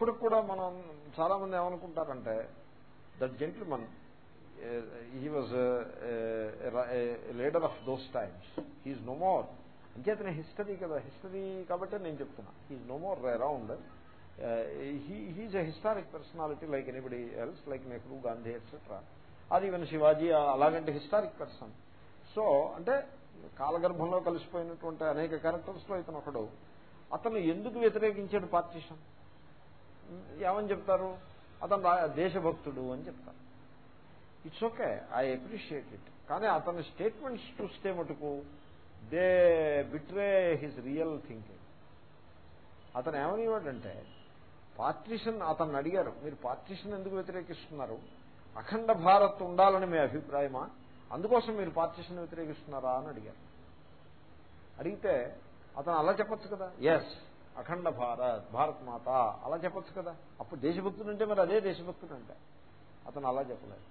ఇప్పటికి కూడా మనం చాలా మంది ఏమనుకుంటారంటే that gentleman he was leader of those times. He's no more. అంచేతనే హిస్టరీ కదా హిస్టరీ కాబట్టి నేను చెప్తున్నా. He's no more around. He's a historic personality like anybody else like Nehru Gandhi etcetera అది ఈవెన్ శివాజీ అలాగంటే హిస్టారిక్ పర్సన్. సో అంటే కాలగర్భంలో కలిసిపోయినటువంటి అనేక క్యారెక్టర్స్లో ఇతను ఒకడు అతను ఎందుకు వ్యతిరేకించాడు పార్టీషన్? ఏమని చెప్తారు? అతను దేశభక్తుడు అని చెప్తారు. It's okay I appreciate it కానీ అతని స్టేట్మెంట్స్ చూస్తే మటుకు they betray his real thinking అతను ఏమనివాడంటే పార్టీషన్ అతన్ని అడిగారు. మీరు పార్టీషన్ ఎందుకు వ్యతిరేకిస్తున్నారు? అఖండ భారత్ ఉండాలని మీ అభిప్రాయమా? అందుకోసం మీరు పార్టీషన్ వ్యతిరేకిస్తున్నారా అని అడిగారు. అడిగితే అతను అలా చెప్పచ్చు కదా? ఎస్ అఖండ భారత్ భారత్ మాత అలా చెప్పొచ్చు కదా. అప్పుడు దేశభక్తుడు అంటే మరి అదే దేశభక్తుడు అంటే. అతను అలా చెప్పలేదు.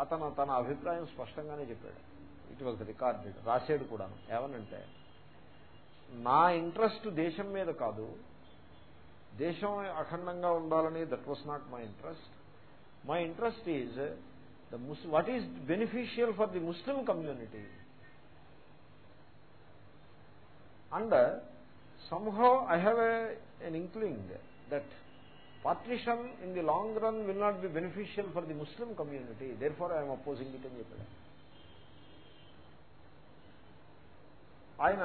అతను తన అభిప్రాయం స్పష్టంగానే చెప్పాడు. ఇట్ వాజ్ రికార్డెడ్ రాశాడు కూడా ఏమనంటే నా ఇంట్రెస్ట్ దేశం మీద కాదు. దేశం అఖండంగా ఉండాలని that was not my interest my interest is the ముస్ what is beneficial for the Muslim community and somehow I have a, an inkling that partition in the long run will not be beneficial for the Muslim community. Therefore, I am opposing it అని చెప్పాడు ఆయన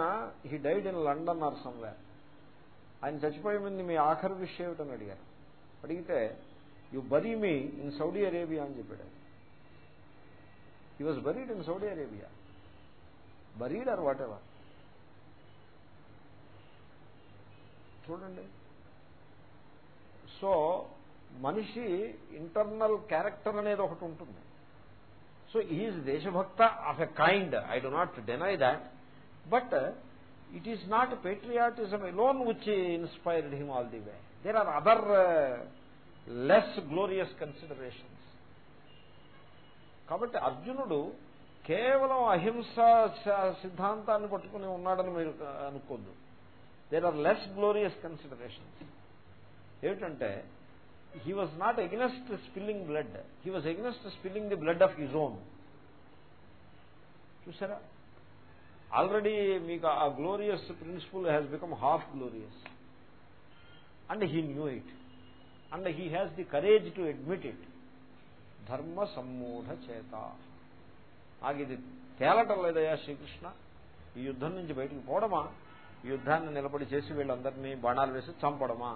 he died in London or somewhere ఆయన చచ్చిపోయే ముందు మీ ఆఖరి విషయం ఏమిటని అడిగారు అడిగితే you bury me in Saudi Arabia అని చెప్పాడు he was buried in Saudi Arabia buried or whatever చూడండి. సో మనిషి ఇంటర్నల్ క్యారెక్టర్ అనేది ఒకటి ఉంటుంది. So is దేశభక్త of a kind. I do not deny that but it is not patriotism alone which inspired him all the way there are other less glorious considerations కాబట్టి అర్జునుడు కేవలం అహింస సిద్ధాంతాన్ని పట్టుకుని ఉన్నాడని మీరు అనుకోద్దు. There are less glorious considerations ఏమిటంటే he was not against spilling blood he was against spilling the blood of his own చూసారా ఆల్రెడీ మీకు ఆ glorious principle has become half glorious and he knew it and he has the courage to admit it ధర్మ సమ్మూఢ చేత నాకు ఇది తేలటం లేదయా శ్రీకృష్ణ. ఈ యుద్ధం నుంచి బయటకు పోవడమా? యుద్ధాన్ని నిలబడి చేసి వీళ్ళందరినీ బాణాలు వేసి చంపడమా?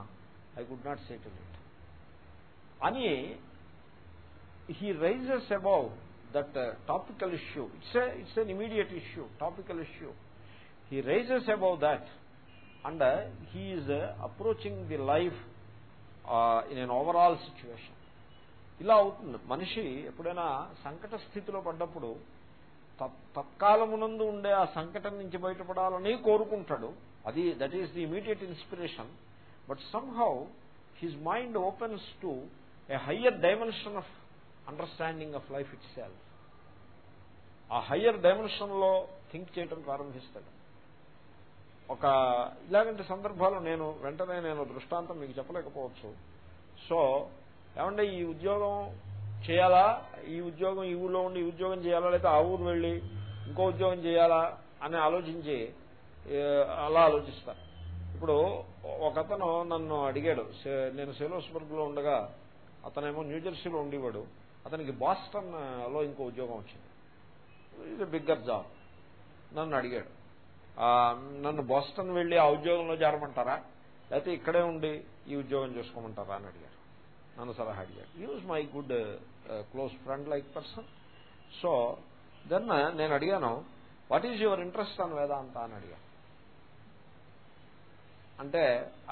I could not settle it అని he rises above that topical issue it's it's an immediate issue topical issue he rises above that and he's approaching the life in an overall situation ఇలా అవుతుంది. మనిషి ఎప్పుడైనా సంకట స్థితిలో పడ్డప్పుడు తత్కాలమునందు ఉండే ఆ సంకటం నుంచి బయటపడాలని కోరుకుంటాడు. అది that is the immediate inspiration but somehow his mind opens to a higher dimension of understanding of life itself ఆ హయ్యర్ డైమెన్షన్లో థింక్ చేయడం ప్రారంభిస్తాడు. ఒక ఇలాగంటి సందర్భాలు నేను వెంటనే నేను దృష్టాంతం మీకు చెప్పలేకపోవచ్చు. సో ఏమంటే ఈ ఉద్యోగం చేయాలా? ఈ ఉద్యోగం ఈ ఊళ్ళో ఉండి ఈ ఉద్యోగం చేయాలా? లేకపోతే ఆ ఊరు వెళ్ళి ఇంకో ఉద్యోగం చేయాలా? అని ఆలోచించి అలా ఆలోచిస్తారు ఇప్పుడు ఒకతను నన్ను అడిగాడు నేను సేలోస్బర్గ్లో ఉండగా అతనేమో న్యూజెర్సీలో ఉండేవాడు. అతనికి బాస్టన్లో ఇంకో ఉద్యోగం వచ్చింది. ఇది బిగ్గర్ జాబ్. నన్ను అడిగాడు నన్ను బాస్టన్ వెళ్ళి ఆ ఉద్యోగంలో చేరమంటారా? లేకపోతే ఇక్కడే ఉండి ఈ ఉద్యోగం చేసుకోమంటారా? అని అడిగాడు. నన్ను సలహా అడిగాడు. Use my good close friend like person so then నేను అడిగాను what is your interest on Vedanta అని అడిగాను. అంటే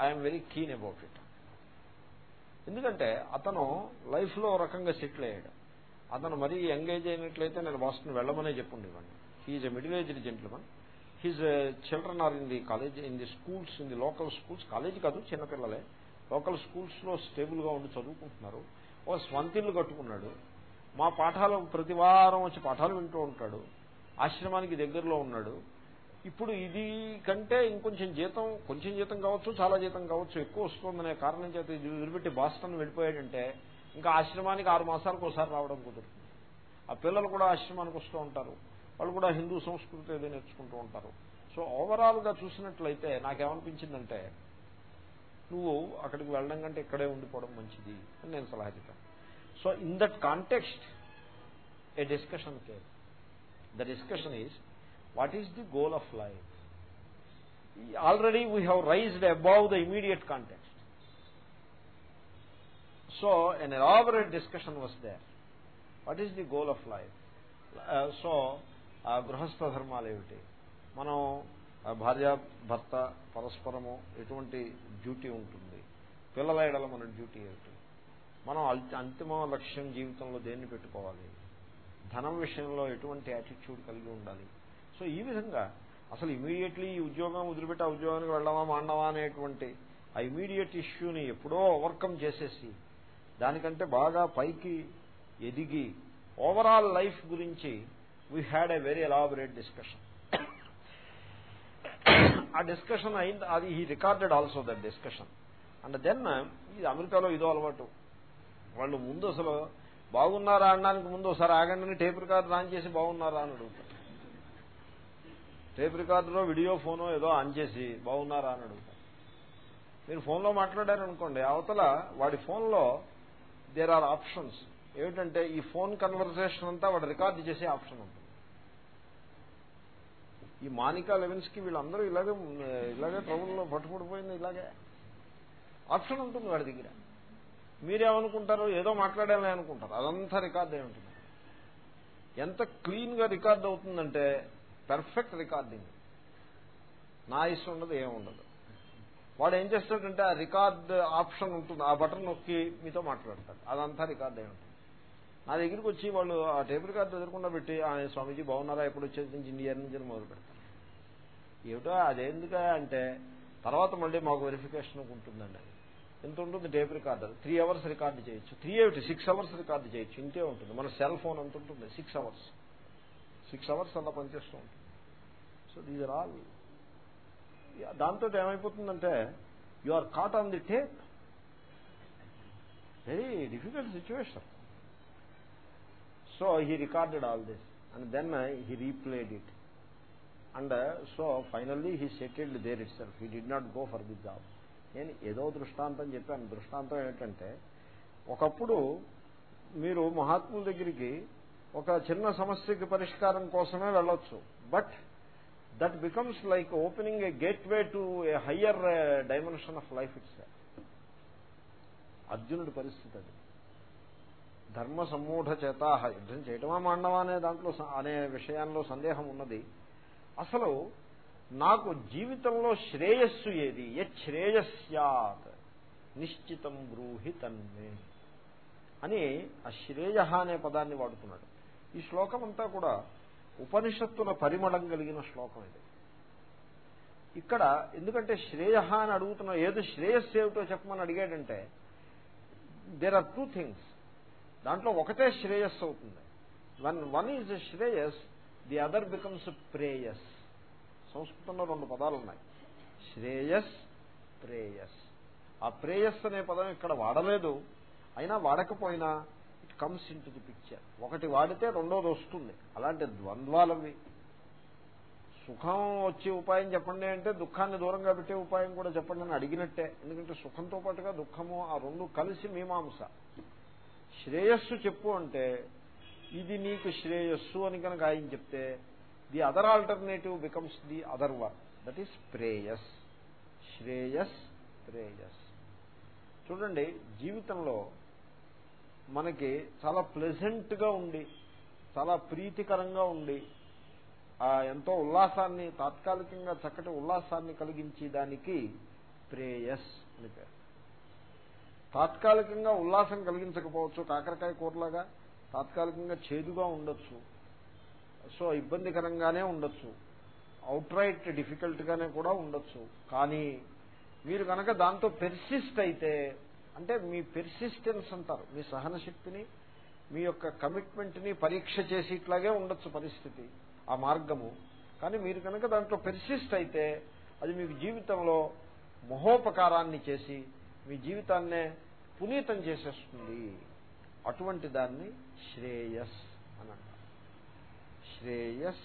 I'm very keen about it ఎందుకంటే అతను లైఫ్లో రకంగా సెటిల్ అయ్యాడు. అతను మరీ ఎంగేజ్ అయినట్లయితే నేను బాస్టన్ వెళ్ళమనే చెప్పుండేవాడిని. He's a middle aged gentleman his children are in the college in the schools in the local schools college కాదు చిన్నపిల్లలే. లోకల్ స్కూల్స్లో స్టేబుల్గా ఉండి చదువుకుంటున్నారు. ఓ స్వంతిల్లు కట్టుకున్నాడు. మా పాఠాలు ప్రతి వారం వచ్చి పాఠాలు వింటూ ఉంటాడు. ఆశ్రమానికి దగ్గరలో ఉన్నాడు. ఇప్పుడు ఇది కంటే ఇంకొంచెం జీతం కొంచెం జీతం కావచ్చు చాలా జీతం కావచ్చు ఎక్కువ వస్తుందనే కారణం చేత ఇది వదిలిపెట్టి బాస్టన్ వెళ్ళిపోయాడంటే ఇంకా ఆశ్రమానికి ఆరు మాసాలకు ఒకసారి రావడం కుదురుతుంది ఆ పిల్లలు కూడా ఆశ్రమానికి వస్తూ ఉంటారు. వాళ్ళు కూడా హిందూ సంస్కృతి ఏదో నేర్చుకుంటూ ఉంటారు. సో ఓవరాల్గా చూసినట్లయితే నాకేమనిపించిందంటే నువ్వు అక్కడికి వెళ్ళడం కంటే ఇక్కడే ఉండిపోవడం మంచిది అని నేను సలహా చెప్పాను. So in that context a discussion care the discussion is what is the goal of life already we have raised above the immediate context so an elaborate discussion was there what is the goal of life so గృహస్థ ధర్మాలు ఏమిటి? మనం భార్య భర్త పరస్పరము ఎటువంటి duty ఉంటుంది? పిల్లల ఎడల మన డ్యూటీ ఏమిటి? మనం అంతిమ లక్ష్యం జీవితంలో దేన్ని పెట్టుకోవాలి? ధనం విషయంలో ఎటువంటి యాటిట్యూడ్ కలిగి ఉండాలి? సో ఈ విధంగా అసలు ఇమీడియట్లీ ఈ ఉద్యోగం వదిలిపెట్టి ఆ ఉద్యోగానికి వెళ్ళడమా మాండవా అనేటువంటి ఆ ఇమీడియట్ ఇష్యూని ఎప్పుడో ఓవర్కమ్ చేసేసి దానికంటే బాగా పైకి ఎదిగి ఓవరాల్ లైఫ్ గురించి we had a very elaborate discussion ఆ డిస్కషన్ అయింది. అది ఈ recorded also that discussion and then ఇది అమెరికాలో ఇదో అలవాటు. వాళ్ళు ముందు అసలు బాగున్నారా అనడానికి ముందు ఒకసారి ఆగండి టేప్ రికార్డు ఆన్ చేసి బాగున్నారా అని అడుగుతారు. టేప్ రికార్డులో వీడియో ఫోనో ఏదో ఆన్ చేసి బాగున్నారా అని అడుగుతారు. మీరు ఫోన్లో మాట్లాడారనుకోండి అవతల వాడి ఫోన్లో దేర్ ఆర్ ఆప్షన్స్ ఏమిటంటే ఈ ఫోన్ కన్వర్సేషన్ అంతా వాడు రికార్డు చేసే ఆప్షన్ ఉంటుంది. ఈ మానికా లెవెన్స్కి వీళ్ళందరూ ఇలాగే ఇలాగే ట్రబుల్లో పట్టుకుడిపోయింది ఇలాగే. ఆప్షన్ ఉంటుంది వాడి దగ్గర. మీరేమనుకుంటారు ఏదో మాట్లాడాలి అనుకుంటారు. అదంతా రికార్డ్ అయి ఉంటుంది. ఎంత క్లీన్గా రికార్డ్ అవుతుందంటే పెర్ఫెక్ట్ రికార్డింగ్ నా ఇష్టం ఉండదు ఏముండదు వాడు ఏం చేస్తాడంటే ఆ రికార్డ్ ఆప్షన్ ఉంటుంది ఆ బటన్ నొక్కి మీతో మాట్లాడతాడు. అదంతా రికార్డ్ అయి ఉంటుంది. నా దగ్గరికి వచ్చి వాళ్ళు ఆ టేబుల్ కార్డు ఎదురకుండా పెట్టి స్వామీజీ బాగున్నారా? ఎప్పుడు వచ్చేది నుంచి ఇండియా నుంచి మొదలు పెడతారు. ఏమిటో అదేందుకా అంటే తర్వాత మళ్ళీ మాకు వెరిఫికేషన్ ఉంటుందండి అది. ఎంత ఉంటుంది? Tape recorder three hours record చేయొచ్చు. త్రీ ఏమిటి? సిక్స్ అవర్స్ రికార్డు చేయొచ్చు. ఇంతే ఉంటుంది. మన సెల్ ఫోన్ అంత ఉంటుంది? Six hours. సిక్స్ అవర్స్ అలా పనిచేస్తూ ఉంటుంది. సో దీస్ ఆర్ ఆల్ దాంతో ఏమైపోతుందంటే you are caught on the tape very difficult situation so he recorded all this and then he replayed it. And so finally he settled there itself he did not go for the job. నేను ఏదో దృష్టాంతం చెప్పాను. దృష్టాంతం ఏంటంటే ఒకప్పుడు మీరు మహాత్ముల దగ్గరికి ఒక చిన్న సమస్యకి పరిష్కారం కోసమే వెళ్ళొచ్చు. But that becomes like opening a gateway to a higher dimension of life it's అర్జునుడి పరిస్థితి అది. ధర్మ సమ్మూఢ చేత యుద్ధం చేయటమా మాండవా అనే దాంట్లో అనే విషయాల్లో సందేహం ఉన్నది. అసలు నాకు జీవితంలో శ్రేయస్సు ఏది? యశ్రేయస్యాత్ నిశ్చితం బ్రూహి తన్మే అని ఆ శ్రేయ అనే పదాన్ని వాడుతున్నాడు. ఈ శ్లోకం అంతా కూడా ఉపనిషత్తుల పరిమళం కలిగిన శ్లోకం ఇది. ఇక్కడ ఎందుకంటే శ్రేయ అని అడుగుతున్నా ఏదో శ్రేయస్సు ఏమిటో చెప్పమని అడిగాడంటే దేర్ ఆర్ టూ థింగ్స్ దాంట్లో ఒకటే శ్రేయస్సు అవుతుంది. One one is Shreyas the other becomes ప్రేయస్ సంస్కృతంలో రెండు పదాలు ఉన్నాయి. శ్రేయస్ ప్రేయస్ ఆ ప్రేయస్ అనే పదం ఇక్కడ వాడలేదు. అయినా వాడకపోయినా it comes into the picture ఒకటి వాడితే రెండోది వస్తుంది. అలాంటి ద్వంద్వాలవి. సుఖం వచ్చే ఉపాయం చెప్పండి అంటే దుఃఖాన్ని దూరంగా పెట్టే ఉపాయం కూడా చెప్పండి అని అడిగినట్టే. ఎందుకంటే సుఖంతో పాటుగా దుఃఖము ఆ రెండు కలిసి మీమాంస. శ్రేయస్సు చెప్పు అంటే ఇది నీకు శ్రేయస్సు అని కనుక ఆయన చెప్తే the other alternative becomes the other one that is preyas. Shreyas ప్రేయస్. చూడండి జీవితంలో మనకి చాలా ప్లెజెంట్గా ఉండి చాలా ప్రీతికరంగా ఉండి ఎంతో ఉల్లాసాన్ని తాత్కాలికంగా చక్కటి ఉల్లాసాన్ని కలిగించి దానికి ప్రేయస్ అని పేరు. తాత్కాలికంగా ఉల్లాసం కలిగించకపోవచ్చు. కాకరకాయ కూరలాగా తాత్కాలికంగా చేదుగా ఉండొచ్చు. సో ఇబ్బందికరంగానే ఉండొచ్చు. అవుట్ రైట్ డిఫికల్ట్గానే కూడా ఉండొచ్చు. కానీ మీరు కనుక దాంతో పెర్సిస్ట్ అయితే అంటే మీ పెర్సిస్టెన్స్ అంటారు. మీ సహనశక్తిని మీ యొక్క కమిట్మెంట్ని పరీక్ష చేసి ఇట్లాగే ఉండొచ్చు పరిస్థితి ఆ మార్గము. కానీ మీరు కనుక దాంట్లో పెర్సిస్ట్ అయితే అది మీకు జీవితంలో మహోపకారాన్ని చేసి మీ జీవితాన్నే పునీతం చేసేస్తుంది. అటువంటి దాన్ని శ్రేయస్ అని అంటారు. శ్రేయస్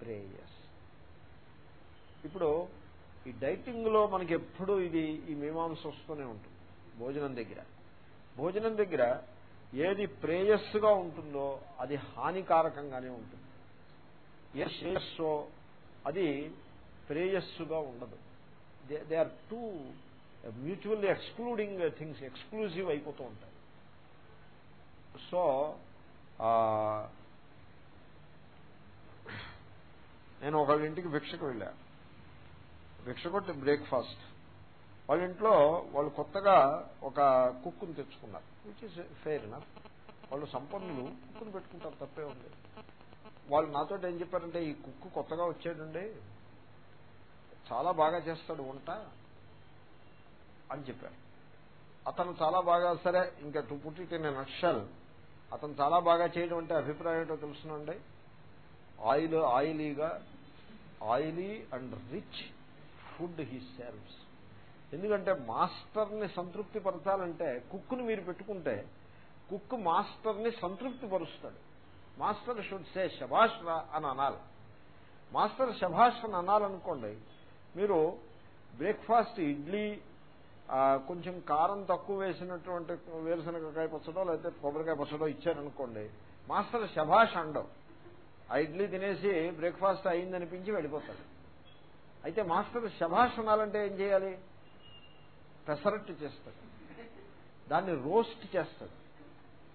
ప్రేయస్. ఇప్పుడు ఈ డైటింగ్లో మనకి ఎప్పుడు ఇది ఈ మీమాంస వస్తూనే ఉంటుంది భోజనం దగ్గర. భోజనం దగ్గర ఏది ప్రేయస్సుగా ఉంటుందో అది హానికారకంగానే ఉంటుంది. ఏ శ్రేయస్సో అది ప్రేయస్సుగా ఉండదు. They are two mutually excluding things exclusive అయిపోతూ ఉంటాయి. సో నేను ఒకళ్ళ ఇంటికి భిక్షకు వెళ్ళా. భిక్ష కొట్టి బ్రేక్ఫాస్ట్ వాళ్ళ ఇంట్లో వాళ్ళు కొత్తగా ఒక కుక్కుని తెచ్చుకున్నారు. విచ్ ఇస్ ఫెయిర్ నా వాళ్ళు సంపన్నులు కుక్కుని పెట్టుకుంటారు తప్పే ఉంది. వాళ్ళు నాతో ఏం చెప్పారంటే ఈ కుక్కు కొత్తగా వచ్చాడండి చాలా బాగా చేస్తాడు వంట. అని చెప్పారు అతను చాలా బాగా సరే ఇంకా టు పుట్టి నేను నక్షల్ అతను చాలా బాగా చేయడం అంటే అభిప్రాయం ఏంటో తెలుసునండి. Oil ఆయిలీగా oily and rich food he serves ఎందుకంటే మాస్టర్ని సంతృప్తి పరచాలంటే కుక్ని మీరు పెట్టుకుంటే కుక్ మాస్టర్ని సంతృప్తి పరుస్తాడు. మాస్టర్ షుడ్ సే శభాష్ అని అనాలి. మాస్టర్ శభాష్ అని అనాలనుకోండి మీరు బ్రేక్ఫాస్ట్ ఇడ్లీ కొంచెం కారం తక్కువ వేసినటువంటి వేరుశనగకాయ పచ్చడో లేకపోతే కొబ్బరికాయ పచ్చడో ఇచ్చారనుకోండి మాస్టర్ శభాష్ అండవు. ఆ ఇడ్లీ తినేసి బ్రేక్ఫాస్ట్ అయిందనిపించి వెళ్ళిపోతాడు. అయితే మాస్టర్ శభాష్ అనాలంటే ఏం చేయాలి? పెసరట్టు చేస్తాడు. దాన్ని రోస్ట్ చేస్తాడు.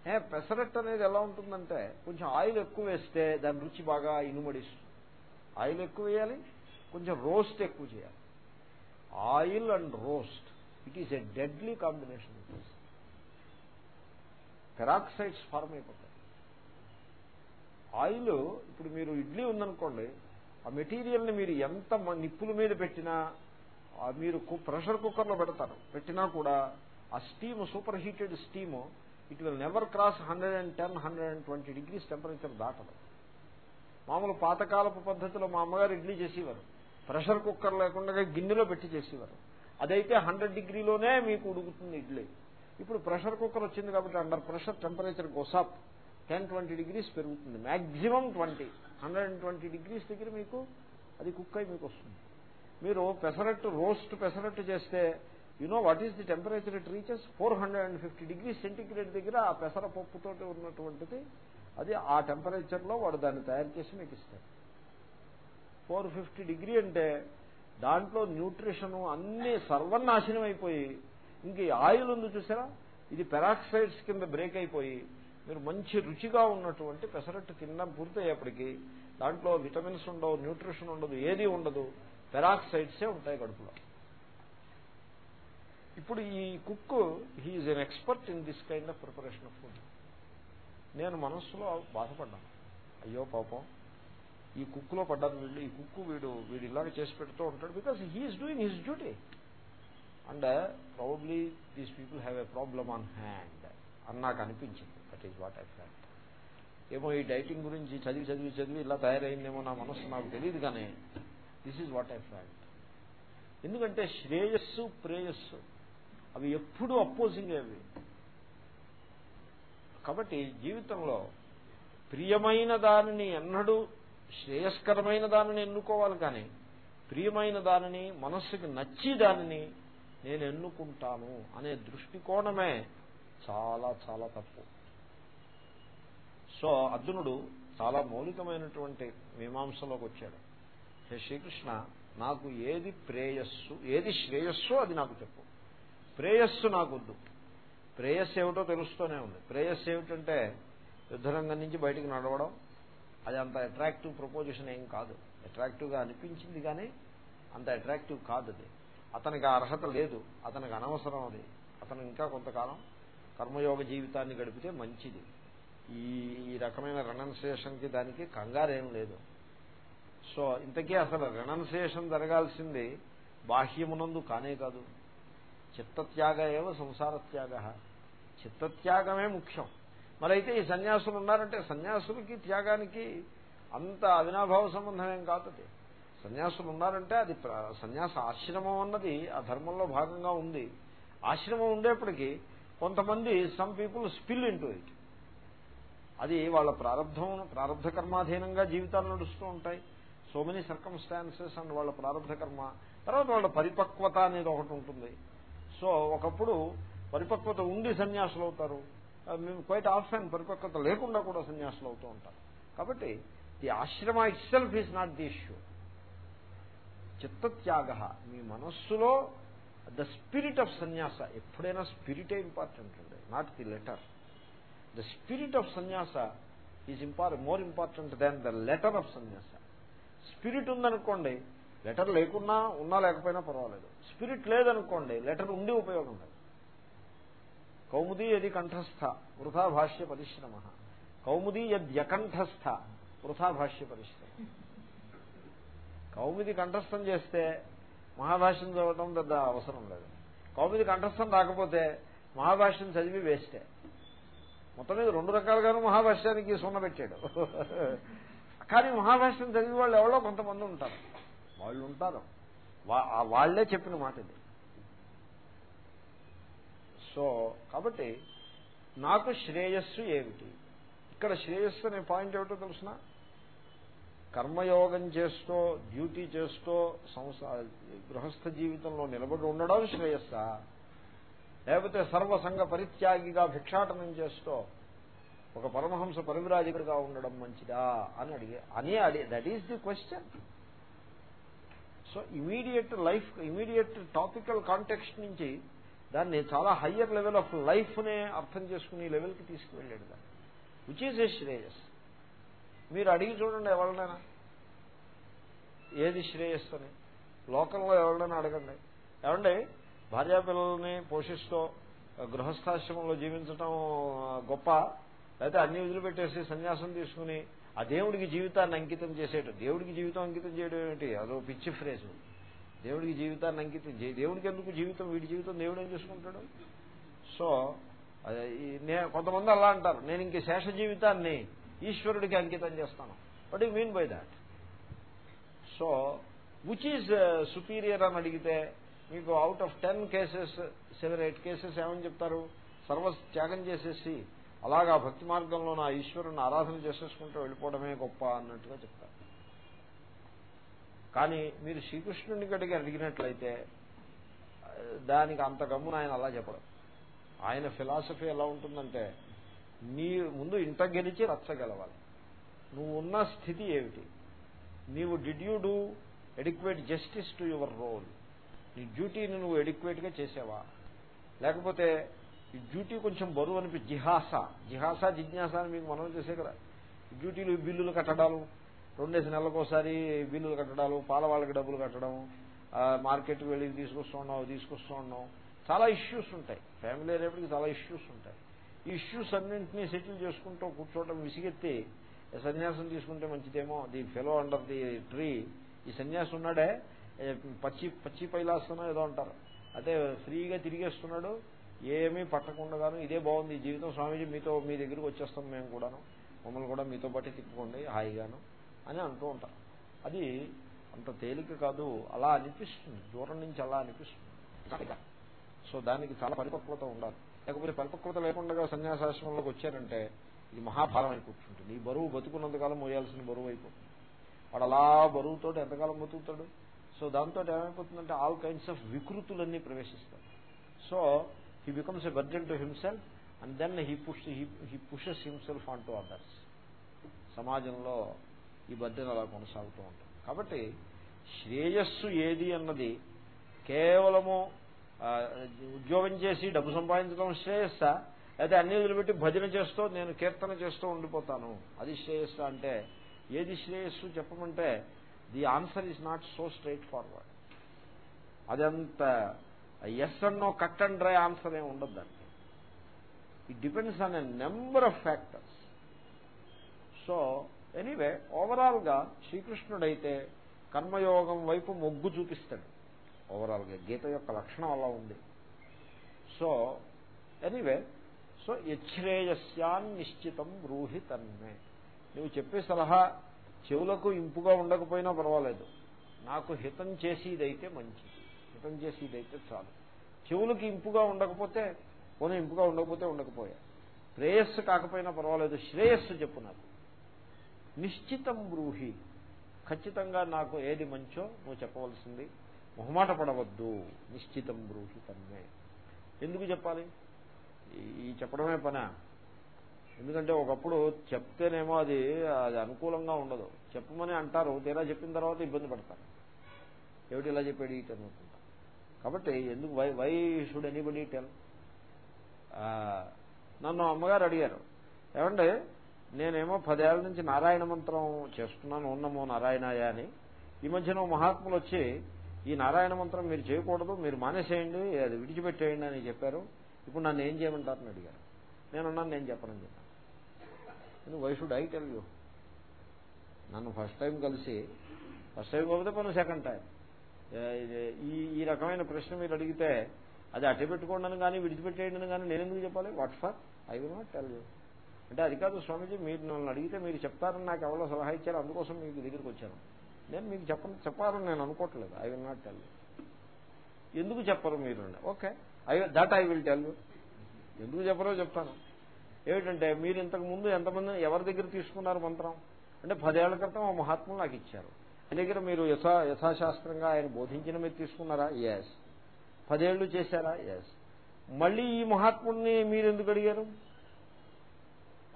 ఏ పెసరట్టు అనేది ఎలా ఉంటుందంటే కొంచెం ఆయిల్ ఎక్కువ వేస్తే దాని రుచి బాగా ఇనుమడిస్తుంది. ఆయిల్ ఎక్కువ వేయాలి కొంచెం రోస్ట్ ఎక్కువ చేయాలి. Oil and roast. It is a deadly combination peroxides form అయిపోతాయి ఆయిల్ ఇప్పుడు మీరు ఇడ్లీ ఉందనుకోండి ఆ మెటీరియల్ని మీరు ఎంత నిప్పుల మీద పెట్టినా మీరు ప్రెషర్ కుక్కర్లో పెడతారు. పెట్టినా కూడా ఆ steam super heated steam it will never cross hundred and ten hundred and twenty degrees temperature దాటదు. మామూలు పాతకాలపు పద్ధతిలో మా అమ్మగారు ఇడ్లీ చేసేవారు. ప్రెషర్ కుక్కర్ లేకుండా గిన్నెలో పెట్టి చేసేవారు. అదైతే హండ్రెడ్ డిగ్రీలోనే మీకు ఉడుకుతుంది ఇడ్లీ. ఇప్పుడు ప్రెషర్ కుక్కర్ వచ్చింది కాబట్టి under pressure temperature goes up ten twenty degrees పెరుగుతుంది. Maximum twenty. Hundred and twenty degrees దగ్గర మీకు అది కుక్ అయి మీకు వస్తుంది. మీరు పెసరట్టు రోస్ట్ పెసరట్టు చేస్తే you know what is the temperature it reaches four hundred and fifty degree centigrade దగ్గర ఆ పెసర పప్పుతోటి ఉన్నటువంటిది అది ఆ టెంపరేచర్లో వాడు దాన్ని తయారు చేసి మీకు ఇస్తారు ఫోర్ ఫిఫ్టీ డిగ్రీ అంటే దాంట్లో న్యూట్రిషన్ అన్ని సర్వనాశనం అయిపోయి ఇంక ఆయిల్ ఉంది చూసారా? ఇది పెరాక్సైడ్స్ కింద బ్రేక్ అయిపోయి మీరు మంచి రుచిగా ఉన్నటువంటి పెసరట్టు తినడం పూర్తయ్యేప్పటికీ దాంట్లో విటమిన్స్ ఉండవు న్యూట్రిషన్ ఉండదు ఏది ఉండదు పెరాక్సైడ్సే ఉంటాయి కడుపులో. ఇప్పుడు ఈ cook he's an expert in this kind of preparation of food. నేను మనస్సులో బాధపడ్డాను. అయ్యో పాపం ఈ కుక్కులో పడ్డాను వీళ్ళు ఈ కుక్కు వీడు వీడు ఇలాగ చేసి పెడుతూ ఉంటాడు because he's doing his duty and probably these people have a problem on hand అని నాకు అనిపించింది. That is what I fact ఏమో ఈ డైటింగ్ గురించి చదివి చదివి చదివి ఇలా తయారైందేమో నా మనస్సు నాకు తెలియదు కానీ this is what I fact ఎందుకంటే శ్రేయస్సు ప్రేయస్సు అవి ఎప్పుడూ అపోజింగ్ అవి. కాబట్టి జీవితంలో ప్రియమైన దానిని ఎన్నడూ శ్రేయస్కరమైన దానిని ఎన్నుకోవాలి కానీ ప్రియమైన దానిని మనస్సుకి నచ్చి దానిని నేను ఎన్నుకుంటాను అనే దృష్టికోణమే చాలా చాలా తప్పు. సో అర్జునుడు చాలా మౌలికమైనటువంటి మీమాంసలోకి వచ్చాడు. హే శ్రీకృష్ణ నాకు ఏది ప్రేయస్సు ఏది శ్రేయస్సు అది నాకు చెప్పు. ప్రేయస్సు నాకొద్దు. ప్రేయస్సు ఏమిటో తెలుస్తూనే ఉంది. ప్రేయస్సు ఏమిటంటే యుద్ధరంగం నుంచి బయటికి నడవడం అది అంత అట్రాక్టివ్ ప్రపోజిషన్ ఏం కాదు. అట్రాక్టివ్గా అనిపించింది కానీ అంత అట్రాక్టివ్ కాదు అది. అతనికి అర్హత లేదు. అతనికి అనవసరం అది. అతను ఇంకా కొంతకాలం కర్మయోగ జీవితాన్ని గడిపితే మంచిది. ఈ ఈ రకమైన రెనన్సియేషన్కి దానికి కంగారేం లేదు. సో ఇంతకీ అసలు రెనన్సియేషన్ జరగాల్సింది బాహ్యమునందు కానే కాదు. చిత్తత్యాగ ఏవ సంసార త్యాగ చిత్తత్యాగమే ముఖ్యం. మరైతే ఈ సన్యాసులు ఉన్నారంటే సన్యాసులకి త్యాగానికి అంత అవినాభావ సంబంధం ఏం కాదు అది సన్యాసులు ఉన్నారంటే అది సన్యాస ఆశ్రమం అన్నది ఆ ధర్మంలో భాగంగా ఉంది. ఆశ్రమం ఉండేప్పటికీ కొంతమంది some people spill into it అది వాళ్ళ ప్రారంభం ప్రారంభ కర్మాధీనంగా జీవితాలు నడుస్తూ ఉంటాయి. సో మెనీ సర్కమ్స్టాన్సెస్ అండ్ వాళ్ళ ప్రారంభ కర్మ. తర్వాత వాళ్ళ పరిపక్వత అనేది ఒకటి ఉంటుంది. సో ఒకప్పుడు పరిపక్వత ఉండి సన్యాసులు అవుతారు. మేము క్వైట్ ఆఫ్షన్ పరిపక్వత లేకుండా కూడా సన్యాసులు అవుతూ ఉంటారు. కాబట్టి the ashrama itself is not the issue చిత్తత్యాగ మీ మనస్సులో ద స్పిరిట్ ఆఫ్ సన్యాస ఎప్పుడైనా స్పిరిటే ఇంపార్టెంట్ అండి not the letter the spirit of sannyasa is important more important than the letter of sannyasa spirit ఉందనుకోండి లెటర్ లేకున్నా ఉన్నా లేకపోయినా పర్వాలేదు. స్పిరిట్ లేదనుకోండి లెటర్ ఉండి ఉపయోగం లేదు. కౌముదీ యది కంఠస్థ వృథా భాష్య పరిశ్రమ. కౌముదీ యద్యకంఠస్థ వృథా భాష్య పరిశ్రమ. కౌముది కంఠస్థం చేస్తే మహాభాష్యం చదవటం పెద్ద అవసరం లేదు. కౌముది కంఠస్థం రాకపోతే మహాభాష్యం చదివి వేస్తే మొత్తం మీద రెండు రకాలుగాను మహాభాష్యానికి సున్న పెట్టాడు. కానీ మహాభాష్యం చదివి వాళ్ళు ఎవరో కొంతమంది ఉంటారు. వాళ్ళు ఉంటారు వాళ్ళే చెప్పిన మాట ఇది సో కాబట్టి నాకు శ్రేయస్సు ఏమిటి? ఇక్కడ శ్రేయస్సు అనే పాయింట్ ఏమిటో తెలుసిన? కర్మయోగం చేస్తూ డ్యూటీ చేస్తూ సంసార గృహస్థ జీవితంలో నిలబడి ఉండడం శ్రేయస్స? లేకపోతే సర్వసంగ పరిత్యాగిగా భిక్షాటనం చేస్తూ ఒక పరమహంస పరివిరాజకుడిగా ఉండడం మంచిదా? అని అడిగే అని అడి that is the question so immediate life immediate topical context నుంచి దాన్ని చాలా హయ్యర్ లెవెల్ ఆఫ్ లైఫ్ నే అర్థం చేసుకునే లెవెల్కి తీసుకువెళ్ళాడు దాన్ని. Which is a shreyas. మీరు అడిగి చూడండి ఎవరినైనా. ఏది శ్రేయస్ అని? లోకంలో ఎవరినైనా అడగండి. ఏమండి? భార్యాపిల్లల్ని పోషిస్తూ గృహస్థాశ్రమంలో జీవించటం గొప్ప. లేకపోతే అన్ని వదిలిపెట్టేసి సన్యాసం తీసుకుని ఆ దేవుడికి జీవితాన్ని అంకితం చేసేట దేవుడికి జీవితం అంకితం చేయడం ఏమిటి? అదో పిచ్చి ఫ్రేజ్ దేవుడికి జీవితాన్ని అంకితం దేవుడికి ఎందుకు జీవితం? వీడి జీవితం దేవుడు ఏం చేసుకుంటాడు? సో కొంతమంది అలా అంటారు. నేను ఇంక శేష జీవితాన్ని ఈశ్వరుడికి అంకితం చేస్తాను. What you mean by that so which is superior అని అడిగితే మీకు out of ten cases seven eight cases ఏమని చెప్తారు? సర్వ త్యాగం చేసేసి అలాగా భక్తి మార్గంలో నా ఈశ్వరుని ఆరాధన చేసేసుకుంటూ వెళ్ళిపోవడమే గొప్ప అన్నట్టుగా చెప్తారు. కానీ మీరు శ్రీకృష్ణుని గడికి అడిగినట్లయితే దానికి అంత గమ్మున ఆయన అలా చెప్పడం. ఆయన ఫిలాసఫీ ఎలా ఉంటుందంటే నీ ముందు ఇంట గెలిచి రచ్చగలవాలి నువ్వు ఉన్న స్థితి ఏమిటి? నీవు did you do adequate justice to your role నీ డ్యూటీని నువ్వు ఎడిక్వేట్గా చేసావా? లేకపోతే ఈ డ్యూటీ కొంచెం బరువు అనిపి జిహాస. జిహాస జిజ్ఞాస అని మీకు మనం చేసే కదా. డ్యూటీలు బిల్లులు కట్టడాలు రెండేసి నెలలకోసారి బిల్లులు కట్టడాలు పాల వాళ్ళకి డబ్బులు కట్టడం మార్కెట్కి వెళ్ళి తీసుకొస్తూ ఉన్నాం తీసుకొస్తూ ఉన్నాం చాలా ఇష్యూస్ ఉంటాయి. ఫ్యామిలీ అనేప్పటికీ చాలా ఇష్యూస్ ఉంటాయి. ఈ ఇష్యూస్ అన్నింటినీ సెటిల్ చేసుకుంటూ కూర్చోవడం విసిగెత్తి సన్యాసం తీసుకుంటే మంచిదేమో the fellow under the tree. ఈ సన్యాసం ఉన్నాడే పచ్చి పచ్చి పైలాసనో ఏదో అంటారు. అదే ఫ్రీగా తిరిగేస్తున్నాడు ఏమీ పట్టకుండాను ఇదే బాగుంది జీవితం స్వామీజీ మీతో మీ దగ్గరికి వచ్చేస్తాం మేము కూడాను. మమ్మల్ని కూడా మీతో పాటు తిప్పుకోండి హాయిగాను. అని అంటూ ఉంటారు. అది అంత తేలిక కాదు. అలా అనిపిస్తుంది. దూరం నుంచి అలా అనిపిస్తుంది. సో దానికి చాలా పరిపక్వత ఉండాలి. లేకపోతే పరిపక్వత లేకుండా సన్యాసాశ్రమంలోకి వచ్చారంటే ఇది మహాభారం అయిపోతుంటుంది. కూర్చుంటుంది ఈ బరువు బతుకున్నంతకాలం మోయాల్సిన బరువు అయిపోతుంది. వాడు అలా బరువుతో ఎంతకాలం బతుకుతాడు? సో దాంతో ఏమైపోతుందంటే ఆల్ కైండ్స్ ఆఫ్ వికృతులన్నీ ప్రవేశిస్తాడు so he becomes a burden to himself and then he push he pushes himself on to others సమాజంలో ఈ బర్జన్ అలా కొనసాగుతూ ఉంటుంది కాబట్టి శ్రేయస్సు ఏది అన్నది కేవలము ఉద్యోగం చేసి డబ్బు సంపాదించడం శ్రేయస్స? అయితే అన్ని వదిలిపెట్టి భజన చేస్తూ నేను కీర్తన చేస్తూ ఉండిపోతాను. అది శ్రేయస్సు అంటే ఏది శ్రేయస్సు చెప్పమంటే the answer is not so straight forward. అదంత ఎస్ అన్నో కట్ అండ్ డ్రై ఆన్సర్ ఏమి ఉండదు దానికి. It depends on a number of factors so anyway ఓవరాల్గా శ్రీకృష్ణుడైతే కర్మయోగం వైపు మొగ్గు చూపిస్తాడు. ఓవరాల్గా గీత యొక్క లక్షణం అలా ఉంది. సో ఎనీవే సో యశ్రేయస్యాన్ నిశ్చితం బ్రూహి తన్మే. నువ్వు చెప్పే సలహా చెవులకు ఇంపుగా ఉండకపోయినా పర్వాలేదు. నాకు హితం చేసేదైతే మంచిది. హితం చేసేదైతే చాలు. చెవులకి ఇంపుగా ఉండకపోతే పోనీ ఇంపుగా ఉండకపోతే ఉండకపోయా. ప్రేయస్సు కాకపోయినా పర్వాలేదు. శ్రేయస్సు చెప్పు నాకు. నిశ్చితం బ్రూహి. ఖచ్చితంగా నాకు ఏది మంచో నువ్వు చెప్పవలసింది. మొహమాట పడవద్దు. నిశ్చితం బ్రూహి తన్మే. ఎందుకు చెప్పాలి? ఈ చెప్పడమే పనా? ఎందుకంటే ఒకప్పుడు చెప్తేనేమో అది అది అనుకూలంగా ఉండదు. చెప్పమని అంటారు. తీరా చెప్పిన తర్వాత ఇబ్బంది పడతారు. ఏమిటి ఇలా చెప్పాడు ఈ అనుకుంటా. కాబట్టి ఎందుకు why why should anybody tell? నన్ను అమ్మగారు అడిగారు. ఏమంటే నేనేమో పదేళ్ళ నుంచి నారాయణ మంత్రం చేస్తున్నాను ఉన్నమో నారాయణాయ అని. ఈ మధ్యన మహాత్ములు వచ్చి ఈ నారాయణ మంత్రం మీరు చేయకూడదు మీరు మానేసేయండి అది విడిచిపెట్టేయండి అని చెప్పారు. ఇప్పుడు నన్ను ఏం చేయమంటారని అడిగారు. నేను అన్నాను నేను చెప్పనని చెప్పాను. Why should I tell you నన్ను ఫస్ట్ టైం కలిసి ఫస్ట్ టైం కాకపోతే పను సెకండ్ టైం ఈ ఈ రకమైన ప్రశ్న మీరు అడిగితే అది అట్టి పెట్టుకోండి కానీ విడిచిపెట్టేయండి కానీ నేను ఎందుకు చెప్పాలి? What for I will not tell you అంటే అది కాదు స్వామీజీ మీరు నన్ను అడిగితే మీరు చెప్తారని నాకు ఎవరో సలహా ఇచ్చారు అందుకోసం మీకు దగ్గరికి వచ్చాను. నేను మీకు చెప్ప చెప్పాలని నేను అనుకోవట్లేదు. ఐ విల్ నాట్ టెల్ ఎందుకు చెప్పరు మీరు? Okay. I that I will tell ఎందుకు చెప్పరో చెప్తాను. ఏమిటంటే మీరు ఇంతకు ముందు ఎంతమంది ఎవరి దగ్గర తీసుకున్నారు మంత్రం? అంటే పదేళ్ళ క్రితం ఆ మహాత్ములు నాకు ఇచ్చారు. దగ్గర మీరు యథా యథాశాస్త్రంగా ఆయన బోధించిన మీరు తీసుకున్నారా? ఎస్ పదేళ్ళు చేశారా? ఎస్ మళ్ళీ ఈ మహాత్ముడిని మీరు ఎందుకు అడిగారు?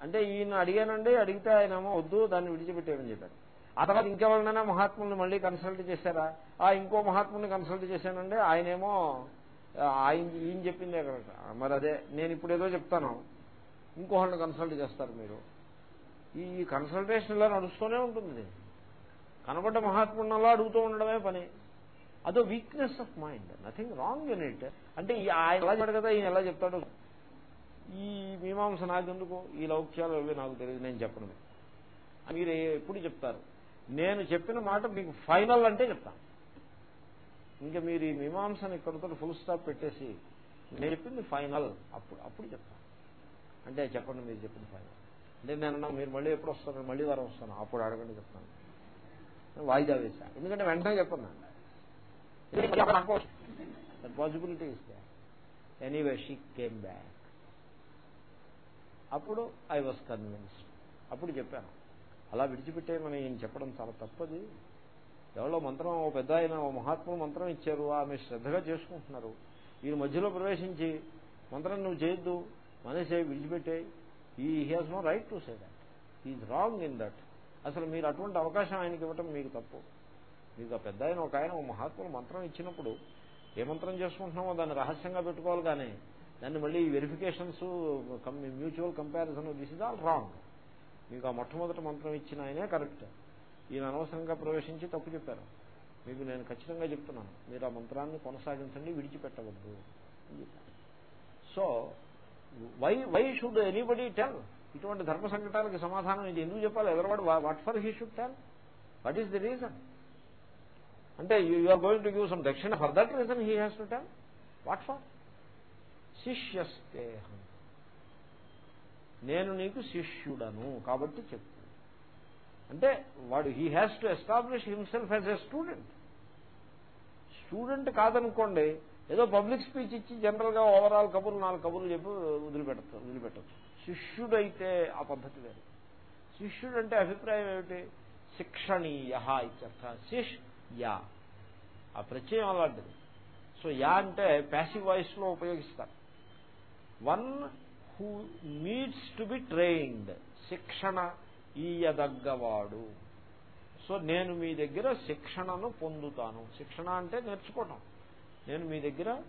అంటే ఈయన అడిగానండి అడిగితే ఆయనేమో వద్దు దాన్ని విడిచిపెట్టేయమని చెప్పారు. ఆ తర్వాత ఇంకెవరినైనా మహాత్ముల్ని మళ్ళీ కన్సల్ట్ చేశారా? ఆ ఇంకో మహాత్ముని కన్సల్ట్ చేశానండి ఆయనేమో ఆయన ఈయన చెప్పిందే కనుక మరి అదే నేను ఇప్పుడు ఏదో చెప్తాను. ఇంకోళ్ళని కన్సల్ట్ చేస్తారు మీరు. ఈ కన్సల్టేషన్ ఇలా నడుస్తూనే ఉంటుంది. కనబడ్డ మహాత్ముడినలా అడుగుతూ ఉండడమే పని. అదో weakness of mind nothing wrong in it అంటే ఆయన ఎలా చెప్పాడు కదా ఈయన ఎలా చెప్తాడు ఈ మీమాంస నాకెందుకు? ఈ లౌక్యాలు అవి నాకు తెలియదు నేను చెప్పను. మీరు ఎప్పుడు చెప్తారు? నేను చెప్పిన మాట మీకు ఫైనల్ అంటే చెప్తాను ఇంకా మీరు ఈ మీమాంసను ఇక్కడతో ఫుల్ స్టాప్ పెట్టేసి నేను చెప్పింది ఫైనల్. అప్పుడు అప్పుడు చెప్తాను అంటే చెప్పండి మీరు చెప్పింది ఫైనల్. అంటే నేను మీరు మళ్ళీ ఎప్పుడు వస్తారు? మళ్ళీ వారం వస్తాను. అప్పుడు అడగండి చెప్తాను. వాయిదా వేసా ఎందుకంటే వెంటనే చెప్పను పాసిబిలిటీ ఇస్తే ఎనీవే షీ కేమ్ బ్యాక్ అప్పుడు ఐ వాజ్ కన్విన్స్డ్. అప్పుడు చెప్పాను. అలా విడిచిపెట్టేయమని ఈయన చెప్పడం చాలా తప్పది. ఎవరో మంత్రం ఓ పెద్ద ఆయన ఓ మహాత్ములు మంత్రం ఇచ్చారు ఆమె శ్రద్ధగా చేసుకుంటున్నారు. ఈయన మధ్యలో ప్రవేశించి మంత్రం నువ్వు చేయొద్దు మనసే విడిచిపెట్టే he has no right to say that is wrong in that అసలు మీరు అటువంటి అవకాశం ఆయనకి ఇవ్వటం మీకు తప్పు. మీకు ఆ పెద్ద ఆయన ఒక ఆయన ఓ మహాత్ములు మంత్రం ఇచ్చినప్పుడు ఏ మంత్రం చేసుకుంటున్నామో దాన్ని రహస్యంగా పెట్టుకోవాలి కానీ దాన్ని మళ్ళీ verifications mutual comparison this is all wrong మీకు ఆ మొట్టమొదటి మంత్రం ఇచ్చిన ఆయనే కరెక్ట్ ఈయన అనవసరంగా ప్రవేశించి తప్పు చెప్పారు. మీకు నేను ఖచ్చితంగా చెప్తున్నాను. మీరు ఆ మంత్రాన్ని కొనసాగించండి విడిచిపెట్టవద్దు so why why should anybody tell ఇటువంటి ధర్మ సంకటాలకి సమాధానం ఇది ఎందుకు చెప్పాలి? ఎదరవాడు what for he should tell what is the reason అంటే you are going to give some dakshina for that reason he has to tell what for శిష్యస్తేహం నేను నీకు శిష్యుడను కాబట్టి చెప్పు. అంటే వాడు he has to establish himself as a student student కాదనుకోండి ఏదో public speech ఇచ్చి జనరల్గా ఓవరాల్ కబుర్లు నాలుగు కబుర్లు చెప్పి వదిలిపెట్టచ్చు వదిలిపెట్టచ్చు. శిష్యుడైతే ఆ పద్ధతి వేరు. శిష్యుడు అంటే అభిప్రాయం ఏమిటి? శిక్షణీయ ఇత్యర్థ శిష్ యా ఆ ప్రత్యయం అలాంటిది. సో యా అంటే ప్యాసివ్ వాయిస్లో ఉపయోగిస్తారు. One who needs to be trained. శిక్షణ ఈయదగ్గవాడు. సో నేను మీ దగ్గర శిక్షణను పొందుతాను. శిక్షణ అంటే నేర్చుకోవటం. నేను మీ దగ్గర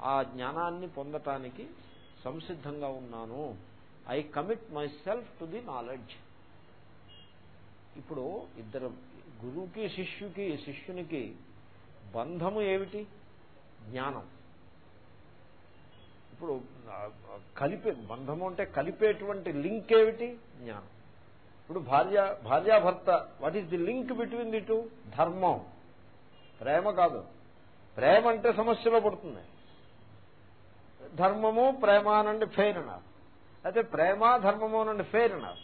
ఆ జ్ఞానాన్ని పొందటానికి సంసిద్ధంగా ఉన్నాను. I commit myself to the knowledge. ఇప్పుడు ఇద్దరు గురువుకి శిష్యుకి శిష్యునికి బంధము ఏమిటి? జ్ఞానం. ఇప్పుడు కలిపే బంధము అంటే కలిపేటువంటి లింక్ ఏమిటి? జ్ఞానం. ఇప్పుడు భార్య భార్యాభర్త what is the link between the two ధర్మం. ప్రేమ కాదు. ప్రేమ అంటే సమస్యలో పడుతుంది. ధర్మము ప్రేమ అనండి ఫెయిర్ అన్నారు. అయితే ప్రేమ ధర్మము అనండి ఫెయిర్ అన్నారు.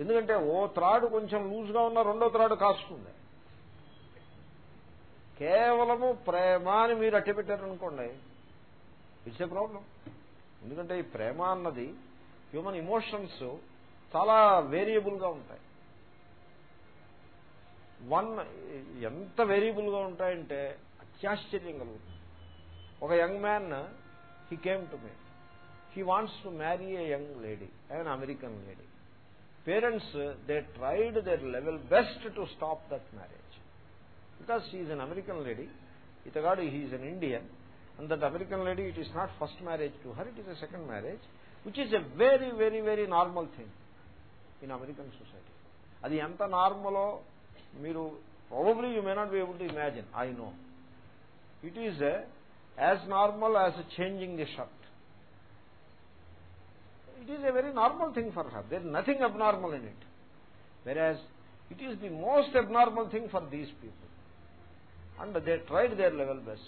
ఎందుకంటే ఓ త్రాడు కొంచెం లూజ్గా ఉన్న రెండో త్రాడు కాస్తుంది. కేవలము ప్రేమ అని మీరు అట్టి పెట్టారనుకోండి ఇట్స్ ఏ ప్రాబ్లం. ఎందుకంటే ఈ ప్రేమ అన్నది హ్యూమన్ ఇమోషన్స్ చాలా వేరియబుల్గా ఉంటాయి. వన్ ఎంత వేరియబుల్గా ఉంటాయంటే అత్యాశ్చర్యం కలుగుతుంది. ఒక young man he came to me. He wants to marry a young lady and American lady parents they tried their level best to stop that marriage. Because she's an American lady ఇతగాడు he's an Indian and and that American lady it is not first marriage to her it is a second marriage which is very very very very normal thing in American society normalo ఎంత probably you may not be able to imagine i know it is a as normal as a changing the shirt it is a very normal thing for her. There is nothing abnormal in it. Whereas it is the most abnormal thing for these people. And they tried their level best.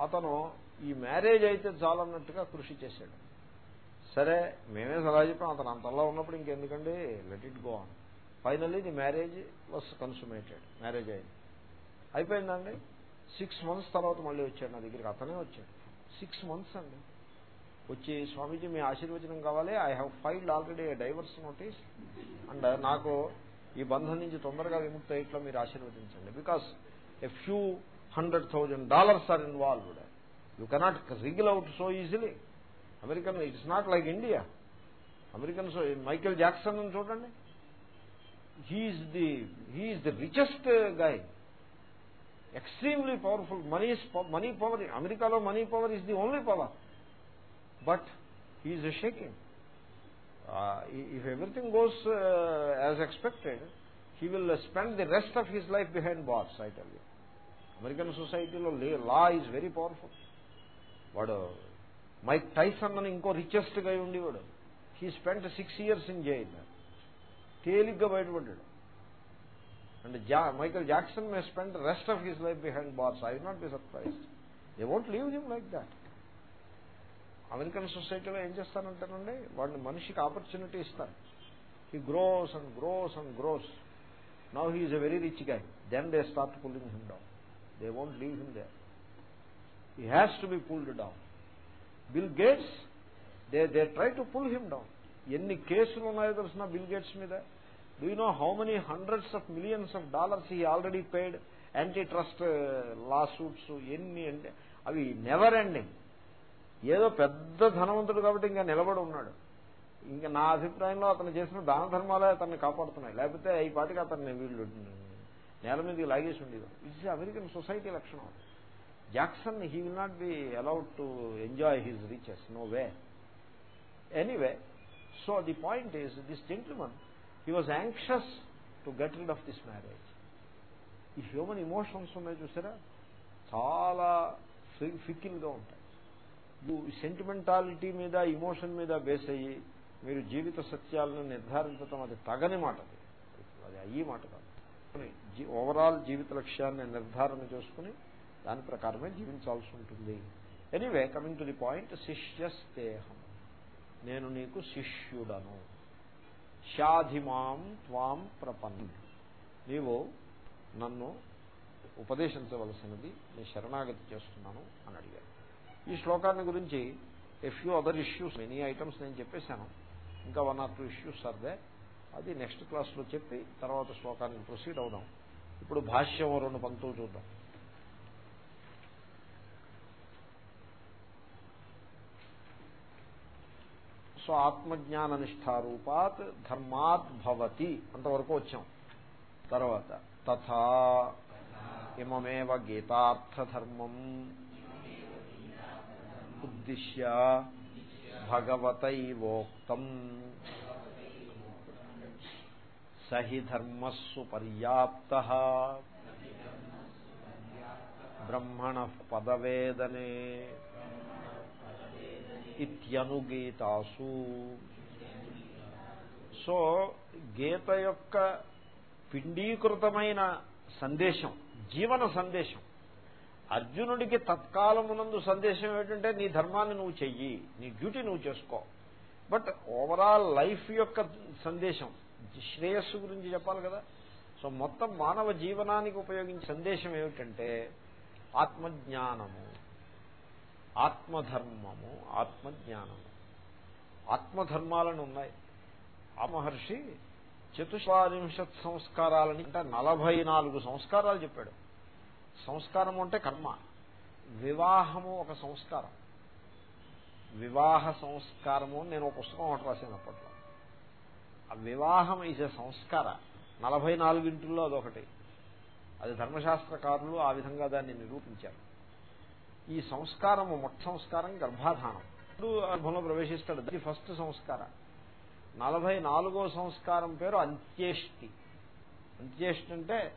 అతను ఈ marriage అయితే చాలన్నట్టుగా కృషి చేశాడు. సరే మేమే సలహా చెప్పాం అతను అంతలా ఉన్నప్పుడు ఇంకెందుకండి? Let it go on finally the marriage was consummated marriage అయింది. అయిపోయిందండి? సిక్స్ మంత్స్ తర్వాత మళ్ళీ వచ్చాడు నా దగ్గరికి. అతనే వచ్చాడు. సిక్స్ మంత్స్ అండి. వచ్చి స్వామీజీ మీ ఆశీర్వచనం కావాలి. I have filed already divorce notice and నాకు ఈ బంధం నుంచి తొందరగా విముక్త ఇట్లా మీరు ఆశీర్వదించండి. Because a few hundred thousand dollars are involved you cannot wriggle out so easily American it's not like India American Michael Jackson అని చూడండి. He's the he's the richest guy extremely powerful money money power అమెరికాలో money power is the only power but he's a shaking if everything goes as expected he will spend the rest of rest life behind bars I tell you. American సొసైటీలో law is very powerful. వాడు Mike Tyson అని ఇంకో రిచెస్ట్గా ఉండేవాడు. He spent six years in jail తేలిగ్గా బయటపడ్డాడు. And జా Michael Jackson may spend rest of his life behind bars I not be surprise they won't leave him like that American సొసైటీలో ఏం చేస్తానంటానండి వాడిని మనిషికి ఆపర్చునిటీ ఇస్తారు. He grows and grows and grows now he's a very rich guy then they start pulling him down they won't leave him they he has to be pulled down Bill Gates they they try to pull him down ఎన్ని కేసులు ఉన్నాయో తెలిసిన Bill Gates మీద? Do you know how many hundreds of millions of dollars he already paid antitrust lawsuits ఎన్ని అంటే అవి never ending ఏదో పెద్ద ధనవంతుడు కాబట్టి ఇంకా నిలబడి ఉన్నాడు. ఇంకా నా అభిప్రాయంలో అతను చేసిన దాన ధర్మాలే అతన్ని కాపాడుతున్నాయి. లేకపోతే ఈ పాటికి అతన్ని వీళ్ళు నేల మీదకి లాగేసి ఉండేది ఇట్స్ అమెరికన్ సొసైటీ లక్షణం Jackson he will not be allowed to enjoy his riches no way anyway so the point is this gentleman he was anxious to get rid of this marriage ఈ human emotions ఉన్నాయి చూసారా చాలా ఫిక్కిల్గా ఉంటాయి. Sentimentality మీద emotion మీద base అయ్యి మీరు జీవిత సత్యాలను నిర్ధారించడం అది తగని మాట అది అయ్యి మాట కాదు. ఓవరాల్ జీవిత లక్ష్యాన్ని నిర్ధారణ చేసుకుని దాని ప్రకారమే జీవించాల్సి ఉంటుంది. Anyway coming to the point శిష్యస్తేహం. నేను నీకు శిష్యుడను. షాధిమాం త్వాం ప్రపన్న. నీవు నన్ను ఉపదేశించవలసినది నేను శరణాగతి చేస్తున్నాను అని అడిగాను ఈ శ్లోకాన్ని గురించి if you other issues many items నేను చెప్పేశాను. ఇంకా వన్ ఆర్ టూ ఇష్యూస్ అర్దే అది నెక్స్ట్ క్లాస్లో చెప్పి తర్వాత శ్లోకానికి ప్రొసీడ్ అవుదాం. ఇప్పుడు భాష్యం రెండు పంక్తులు చూద్దాం. సో ఆత్మజ్ఞాన నిష్టారూపాత్ ధర్మాత్ భవతి అంతవరకు వచ్చాం. తర్వాత తథా ఇమమేవ గీతార్థధర్మం ఉద్దిశ్య భగవతైవోక్తం. సహి ధర్మస్సు పర్యాప్త. బ్రహ్మణ పదవేదనే ఇత్యనుగీతాసు. సో గీత యొక్క పిండీకృతమైన సందేశం జీవన సందేశం అర్జునుడికి తత్కాలమునందు సందేశం ఏంటంటే నీ ధర్మాన్ని నువ్వు చెయ్యి నీ డ్యూటీ నువ్వు చేసుకో. బట్ ఓవరాల్ లైఫ్ యొక్క సందేశం శ్రేయస్సు గురించి చెప్పాలి కదా. సో మొత్తం మానవ జీవనానికి ఉపయోగించే సందేశం ఏమిటంటే ఆత్మజ్ఞానము ఆత్మధర్మము ఆత్మజ్ఞానము. ఆత్మధర్మాలను ఉన్నాయి. ఆ మహర్షి చతుష్వారింశత్ సంస్కారాలని అంటే నలభై నాలుగు సంస్కారాలు చెప్పాడు. సంస్కారము అంటే కర్మ. వివాహము ఒక సంస్కారం. వివాహ సంస్కారము నేను ఒక పుస్తకం ఒకటి రాశాను అప్పట్లో. ఆ వివాహం ఈజ్ ఎ సంస్కార. నలభై నాలుగింటిలో అదొకటి. అది ధర్మశాస్త్రకారులు ఆ విధంగా దాన్ని నిరూపించారు. ఈ సంస్కారము మొట్ట సంస్కారం గర్భాధానం. ఇప్పుడు గర్భంలో ప్రవేశిస్తాడు. అది ఫస్ట్ సంస్కారం. నలభై నాలుగో సంస్కారం పేరు అంత్యేష్టి. అంత్యేష్టి అంటే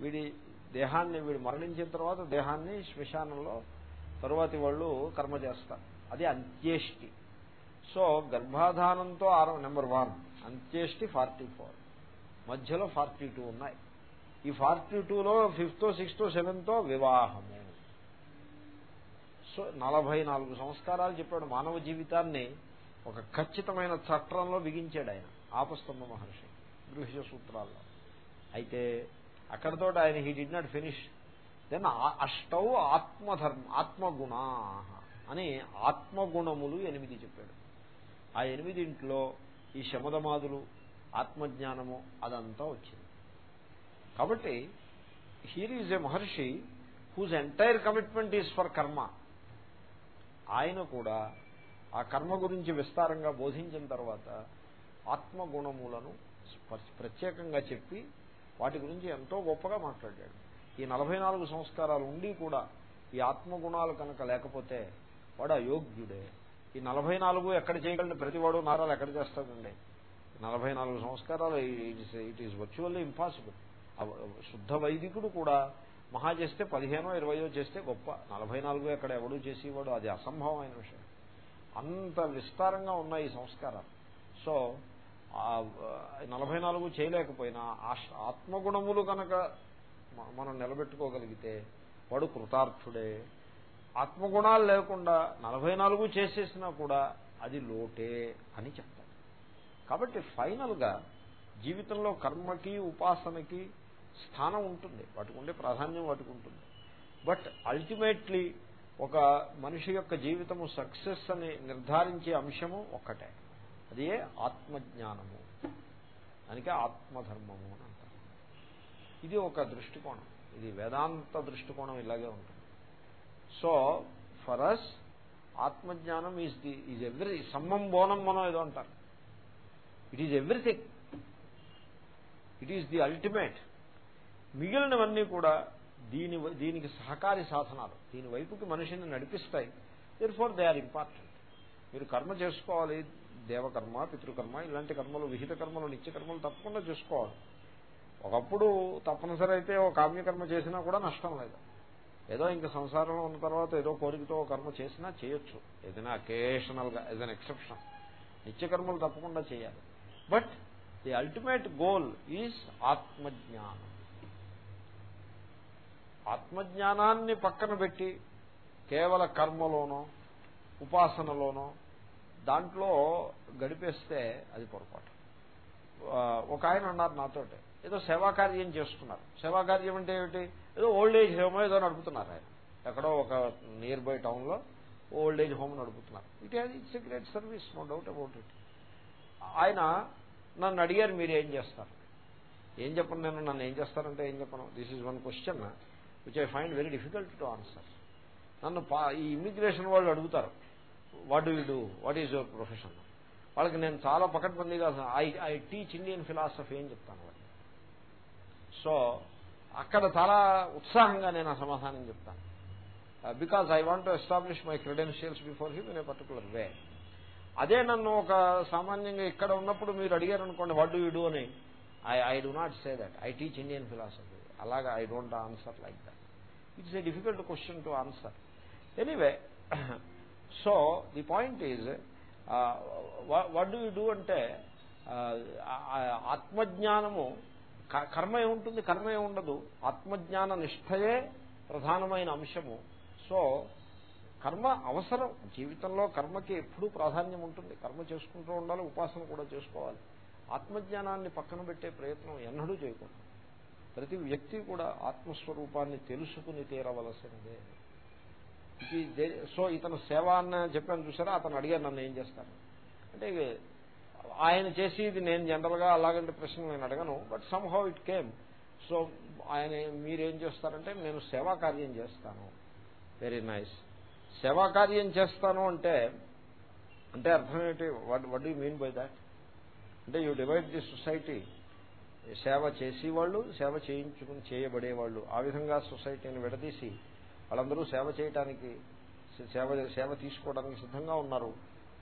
వీడి దేహాన్ని వీడు మరణించిన తర్వాత దేహాన్ని శ్మశానంలో తరువాతి వాళ్ళు కర్మ చేస్తారు. అది అంత్యేష్టి. సో గర్భాధానంతో ఆరో నెంబర్ వన్. అంత్యేష్టి ఫార్టీ ఫోర్. మధ్యలో ఫార్టీ టూ ఉన్నాయి. ఈ ఫార్టీ టూలో ఫిఫ్త్ సిక్స్త్ సెవెన్తో వివాహము. సో నలభై నాలుగు సంస్కారాలు చెప్పాడు. మానవ జీవితాన్ని ఒక ఖచ్చితమైన చట్రంలో బిగించాడు ఆయన ఆపస్తంభ మహర్షి గృహ్య సూత్రాల్లో. అయితే అక్కడతో ఆయన he did not finish. Then అష్టౌ ఆత్మధర్మ ఆత్మగుణా అని ఆత్మగుణములు ఎనిమిది చెప్పాడు. ఆ ఎనిమిదింట్లో ఈ శమదమాదులు ఆత్మజ్ఞానము అదంతా వచ్చింది. కాబట్టి here is a maharshi whose entire commitment is for karma ఆయన కూడా ఆ కర్మ గురించి విస్తారంగా బోధించిన తర్వాత ఆత్మగుణములను ప్రత్యేకంగా చెప్పి వాటి గురించి ఎంతో గొప్పగా మాట్లాడాడు. ఈ నలభై నాలుగు సంస్కారాలు ఉండి కూడా ఈ ఆత్మగుణాలు కనుక లేకపోతే వాడు అయోగ్యుడే. ఈ నలభై నాలుగు ఎక్కడ చేయగలండి ప్రతివాడు నారాలు ఎక్కడ చేస్తాడండి? నలభై నాలుగు సంస్కారాలు ఇట్ ఈస్ వర్చువల్లీ ఇంపాసిబుల్ శుద్ధ వైదికుడు కూడా మహా చేస్తే పదిహేనో ఇరవయో చేస్తే గొప్ప. నలభై నాలుగు ఎక్కడ ఎవడూ చేసేవాడు? అది అసంభవమైన విషయం. అంత విస్తారంగా ఉన్నాయి ఈ సంస్కారాలు. సో నలభై నాలుగు చేయలేకపోయినా ఆత్మగుణములు కనుక మనం నిలబెట్టుకోగలిగితే వాడు కృతార్థుడే. ఆత్మగుణాలు లేకుండా నలభై నాలుగు చేసేసినా కూడా అది లోటే అని చెప్తారు. కాబట్టి ఫైనల్గా జీవితంలో కర్మకి ఉపాసనకి స్థానం ఉంటుంది. వాటికి ఉండే ప్రాధాన్యం వాటికి ఉంటుంది. బట్ అల్టిమేట్లీ ఒక మనిషి యొక్క జీవితము సక్సెస్ అని నిర్ధారించే అంశము ఒక్కటే. అదే ఆత్మజ్ఞానము. దానికే ఆత్మధర్మము అని అంటారు. ఇది ఒక దృష్టికోణం. ఇది వేదాంత దృష్టికోణం ఇలాగే ఉంటుంది. సో ఫర్ అస్ ఆత్మజ్ఞానం is the is every summum bonum మనం ఏదో అంటారు. It is everything it is the ultimate మిగిలినవన్నీ కూడా దీని దీనికి సహకారి సాధనాలు. దీని వైపుకి మనిషిని నడిపిస్తాయి. Therefore they are important మీరు కర్మ చేసుకోవాలి. దేవకర్మ పితృకర్మ ఇలాంటి కర్మలు విహిత కర్మలు నిత్య కర్మలు తప్పకుండా చేసుకోవాలి. ఒకప్పుడు తప్పనిసరి అయితే ఒక కామ్యకర్మ చేసినా కూడా నష్టం లేదు. ఏదో ఇంకా సంసారంలో ఉన్న తర్వాత ఏదో కోరికతో కర్మ చేసినా చేయొచ్చు. ఏదైనా అకేషనల్గా ఏదైనా ఎక్సెప్షన్ నిత్యకర్మలు తప్పకుండా చేయాలి. But the ultimate goal is atmajnanam. ఆత్మజ్ఞానాన్ని పక్కన పెట్టి కేవల కర్మలోనో ఉపాసనలోనో దాంట్లో గడిపేస్తే అది పొరపాటు. ఒక ఆయన అన్నారు నాతోటే. ఏదో సేవాకార్యం చేస్తున్నారు సేవాకార్యం అంటే ఏమిటి? ఏదో ఓల్డ్ ఏజ్ హోమో ఏదో నడుపుతున్నారు ఆయన. ఎక్కడో ఒక నియర్ బై టౌన్లో ఓల్డ్ ఏజ్ హోమ్ నడుపుతున్నారు. It has it's a great service no doubt about it ఆయన నన్ను అడిగారు మీరు ఏం చేస్తారు? ఏం చెప్పను నేను? నన్ను ఏం చేస్తారంటే ఏం చెప్పను? This is one question which I find very difficult to answer నన్ను ఈ ఇమ్మిగ్రేషన్ వాళ్ళు అడుగుతారు what do you do what is your profession వాళ్ళకి నేను చాలా పకడ్బందీగా I I teach Indian philosophy అని చెప్తాను సో అక్కడ చాలా ఉత్సాహంగా నేను ఆ సమాధానం చెప్తాను. Because I want to establish my credentials before him in a particular way అదే నన్ను ఒక సామాన్యంగా ఇక్కడ ఉన్నప్పుడు మీరు అడిగారు అనుకోండి వాట్ డూ యూ డూ అని. I I do not say that I teach Indian philosophy అలాగా I don't answer like that it's a difficult question to answer anyway so the point is what do you do అంటే uh, ఆత్మజ్ఞానము కర్మ ఏముంటుంది కర్మ ఏముండదు ఆత్మజ్ఞాన నిష్ఠయే ప్రధానమైన అంశము. సో కర్మ అవసరం. జీవితంలో కర్మకి ఎప్పుడూ ప్రాధాన్యం ఉంటుంది. కర్మ చేసుకుంటూ ఉండాలి ఉపాసన కూడా చేసుకోవాలి. ఆత్మజ్ఞానాన్ని పక్కన పెట్టే ప్రయత్నం ఎన్నడూ చేయకూడదు. ప్రతి వ్యక్తి కూడా ఆత్మస్వరూపాన్ని తెలుసుకుని తీరవలసిందే. సో ఇతను సేవ అన్న చెప్పాను చూసారా? అతను అడిగారు నన్ను ఏం చేస్తాను అంటే ఆయన చేసేది నేను జనరల్గా అలాగంటే ప్రశ్న నేను అడగను but somehow it came so ఆయన మీరేం చేస్తారంటే నేను సేవా కార్యం చేస్తాను. వెరీ నైస్ సేవా కార్యం చేస్తాను అంటే అంటే అర్థం ఏంటి? What what you mean by that అంటే యూ డివైడ్ ది సొసైటీ సేవ చేసేవాళ్ళు సేవ చేయించుకుని చేయబడేవాళ్ళు. ఆ విధంగా సొసైటీని విడదీసి వాళ్ళందరూ సేవ చేయటానికి సేవ సేవ తీసుకోవడానికి సిద్ధంగా ఉన్నారు.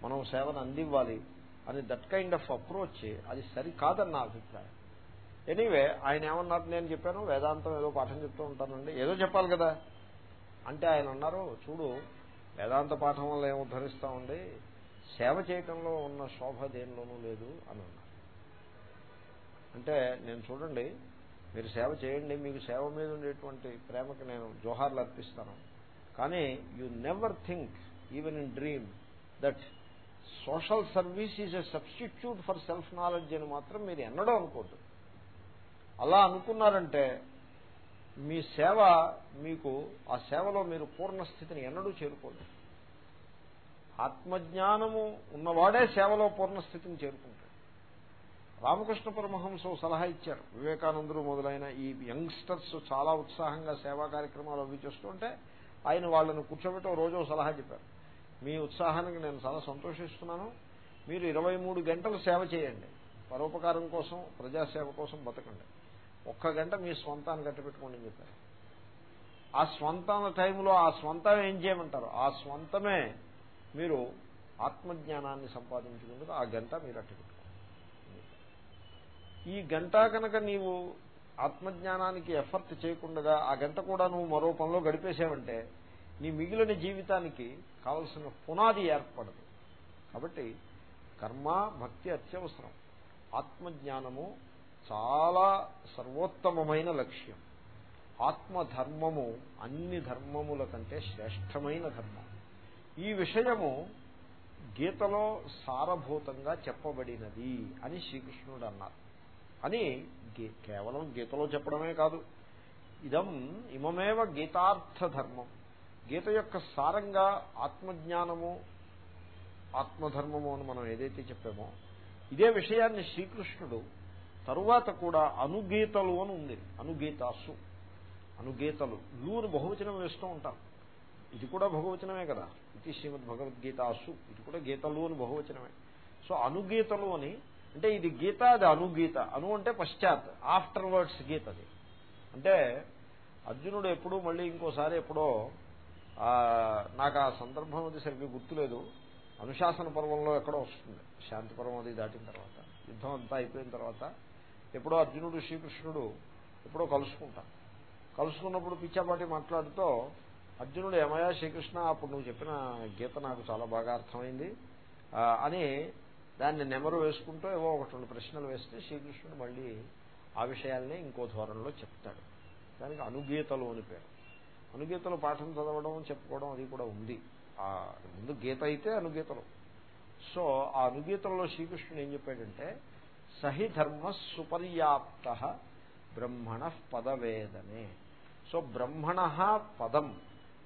మనం సేవను అందివ్వాలి. అని దట్ కైండ్ ఆఫ్ అప్రోచ్ అది సరికాదని నా అభిప్రాయం. ఎనీవే ఆయన ఏమన్నారు నేను చెప్పాను వేదాంతం ఏదో పాఠం చెప్తూ ఉంటానండి. ఏదో చెప్పాలి కదా. అంటే ఆయన అన్నారు చూడు వేదాంత పాఠం వల్ల ఏం ఉద్ధరిస్తామండి సేవ చేయటంలో ఉన్న శోభ దేనిలోనూ లేదు అని అన్నారు. అంటే నేను చూడండి మీరు సేవ చేయండి మీకు సేవ మీద ఉండేటువంటి ప్రేమకి నేను జోహార్లు అర్పిస్తాను. కానీ you never think even in dream that social service is a substitute for self knowledge అని మాత్రం మీరు ఎన్నడూ అనుకోద్దు. అలా అనుకున్నారంటే మీ సేవ మీకు ఆ సేవలో మీరు పూర్ణస్థితిని ఎన్నడూ చేరుకోలేదు. ఆత్మజ్ఞానము ఉన్నవాడే సేవలో పూర్ణస్థితిని చేరుకుంటాడు. రామకృష్ణ పరమహంస సలహా ఇచ్చారు. వివేకానందులు మొదలైన ఈ యంగ్స్టర్స్ చాలా ఉత్సాహంగా సేవా కార్యక్రమాలు అవి చేస్తుంటే ఆయన వాళ్ళని కూర్చోబెట్టి రోజు సలహా చెప్పారు. మీ ఉత్సాహానికి నేను చాలా సంతోషిస్తున్నాను. మీరు ఇరవై మూడు గంటలు సేవ చేయండి. పరోపకారం కోసం ప్రజాసేవ కోసం బతకండి. ఒక్క గంట మీ స్వంతాన్ని కట్టబెట్టుకోండి అని చెప్పారు. ఆ స్వంతం టైంలో ఆ స్వంతం ఏం చేయమంటారు? ఆ స్వంతమే మీరు ఆత్మజ్ఞానాన్ని సంపాదించుకుందుకు ఆ గంట మీరు అట్టబెట్టుకోండి ఈ గంట కనుక నీవు ఆత్మజ్ఞానానికి ఎఫర్ట్ చేయకుండా ఆ గంట కూడా నువ్వు మరో పనిలో గడిపేసావంటే నీ మిగిలిన జీవితానికి కావలసిన పునాది ఏర్పడదు. కాబట్టి కర్మ భక్తి అత్యవసరం. ఆత్మజ్ఞానము చాలా సర్వోత్తమమైన లక్ష్యం. ఆత్మధర్మము అన్ని ధర్మముల కంటే శ్రేష్టమైన ధర్మం. ఈ విషయము గీతలో సారభూతంగా చెప్పబడినది అని శ్రీకృష్ణుడు అన్నారు. అని కేవలం గీతలో చెప్పడమే కాదు. ఇదం ఇమమేవ గీతార్థ ధర్మం గీత యొక్క సారంగా ఆత్మజ్ఞానము ఆత్మధర్మము అని మనం ఏదైతే చెప్పామో ఇదే విషయాన్ని శ్రీకృష్ణుడు తరువాత కూడా అనుగీతలు అని ఉంది. అనుగీతాసు. అనుగీతలు. లూను బహువచనం వేస్తూ ఉంటాం ఇది కూడా బహువచనమే కదా. ఇది శ్రీమద్ భగవద్గీతాసు ఇది కూడా గీతలు అని బహువచనమే. సో అనుగీతలు అని అంటే ఇది గీత అది అనుగీత. అను అంటే పశ్చాత్. ఆఫ్టర్ వర్డ్స్ గీత అది. అంటే అర్జునుడు ఎప్పుడూ మళ్ళీ ఇంకోసారి ఎప్పుడో నాకు ఆ సందర్భం అది సరిగ్గా గుర్తులేదు. అనుశాసన పర్వంలో ఎక్కడో వస్తుంది. శాంతి పర్వం అది దాటిన తర్వాత యుద్ధం అంతా అయిపోయిన తర్వాత ఎప్పుడో అర్జునుడు శ్రీకృష్ణుడు ఎప్పుడో కలుసుకుంటాం కలుసుకున్నప్పుడు పిచ్చాపాటి మాట్లాడుతూ అర్జునుడు ఏమయ్యా శ్రీకృష్ణ అప్పుడు నువ్వు చెప్పిన గీత నాకు చాలా బాగా అర్థమైంది. అని దాన్ని నెమరు వేసుకుంటూ ఏవో ఒకటి రెండు ప్రశ్నలు వేస్తే శ్రీకృష్ణుడు మళ్ళీ ఆ విషయాల్ని ఇంకో ధోరణిలో చెప్తాడు. దానికి అనుగీతలు అని పేరు. అనుగీతలు పాఠం చదవడం చెప్పుకోవడం అది కూడా ఉంది. ఆ ముందు గీత అయితే అనుగీతలు. సో ఆ అనుగీతంలో శ్రీకృష్ణుడు ఏం చెప్పాడంటే సహి ధర్మ సుపర్యాప్త బ్రహ్మణ పదవేదనే. సో బ్రహ్మణ పదం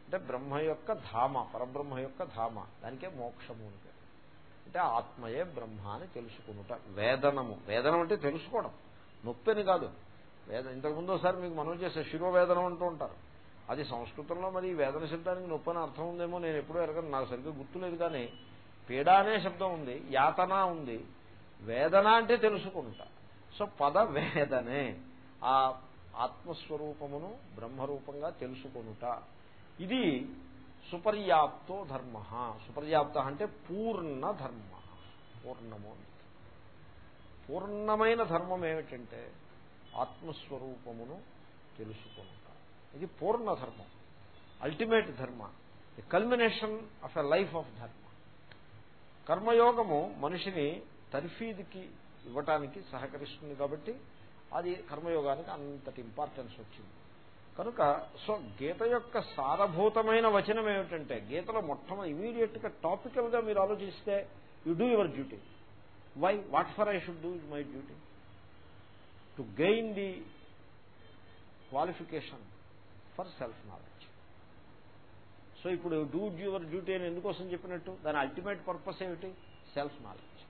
అంటే బ్రహ్మ యొక్క ధామ పరబ్రహ్మ యొక్క ధామ దానికే మోక్షము అని అంటే ఆత్మయే బ్రహ్మ అని తెలుసుకునుట వేదనము. వేదనం అంటే తెలుసుకోవడం. నొప్పిని కాదు. వేద ఇంతకుముందు ఒకసారి మీకు మనం చేసే శిరోవేదనం అంటూ ఉంటారు. అది సంస్కృతంలో మరి వేదన శబ్దానికి నొప్పి అని అర్థం ఉందేమో నేను ఎప్పుడూ ఎరగను. నాకు సరిగ్గా గుర్తులేదు కానీ పీడ అనే శబ్దం ఉంది యాతన ఉంది. వేదన అంటే తెలుసుకుంటా. సో పద వేదనే ఆ ఆత్మస్వరూపమును బ్రహ్మరూపంగా తెలుసుకొనుట. ఇది సుపర్యాప్తో ధర్మ. సుపర్యాప్త అంటే పూర్ణ ధర్మ. పూర్ణము పూర్ణమైన ధర్మం ఏమిటంటే ఆత్మస్వరూపమును తెలుసుకునుట. ఇది పూర్ణ ధర్మం. Ultimate dharma. The culmination of a life of dharma. కర్మయోగము మనిషిని తర్ఫీద్కి ఇవ్వటానికి సహకరిస్తుంది కాబట్టి అది కర్మయోగానికి అంతటి ఇంపార్టెన్స్ వచ్చింది. కనుక సో గీత యొక్క సారభూతమైన వచనం ఏమిటంటే గీతలో మొట్టమొదటి ఇమీడియట్గా టాపికల్గా మీరు ఆలోచిస్తే you do your duty why what for I should do my duty to gain the qualification for self knowledge. So ఇప్పుడు డూ యువర్ డ్యూటీ అని ఎందుకోసం చెప్పినట్టు? దాని అల్టిమేట్ పర్పస్ ఏమిటి? Self knowledge.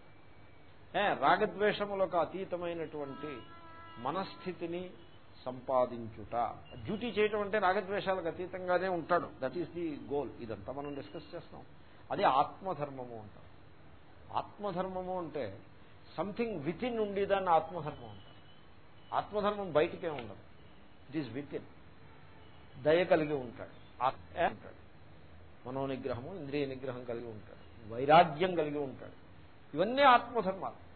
రాగద్వేషములకు అతీతమైనటువంటి మనస్థితిని సంపాదించుట. డ్యూటీ చేయటం అంటే రాగద్వేషాలకు అతీతంగానే ఉంటాడు. దట్ ఈస్ ది గోల్ ఇదంతా మనం డిస్కస్ చేస్తాం అది ఆత్మధర్మము అంటారు ఆత్మధర్మము అంటే సంథింగ్ విత్ ఇన్ ఉండేదాన్ని ఆత్మధర్మం అంటారు ఆత్మధర్మం బయటికే ఉండదు. ఇట్ ఈస్ విత్ ఇన్ దయ కలిగి ఉంటాడు. ఉంటాడు. మనోనిగ్రహము ఇంద్రియ నిగ్రహం కలిగి ఉంటాడు. వైరాగ్యం కలిగి ఉంటాడు. ఇవన్నీ ఆత్మధర్మాలు.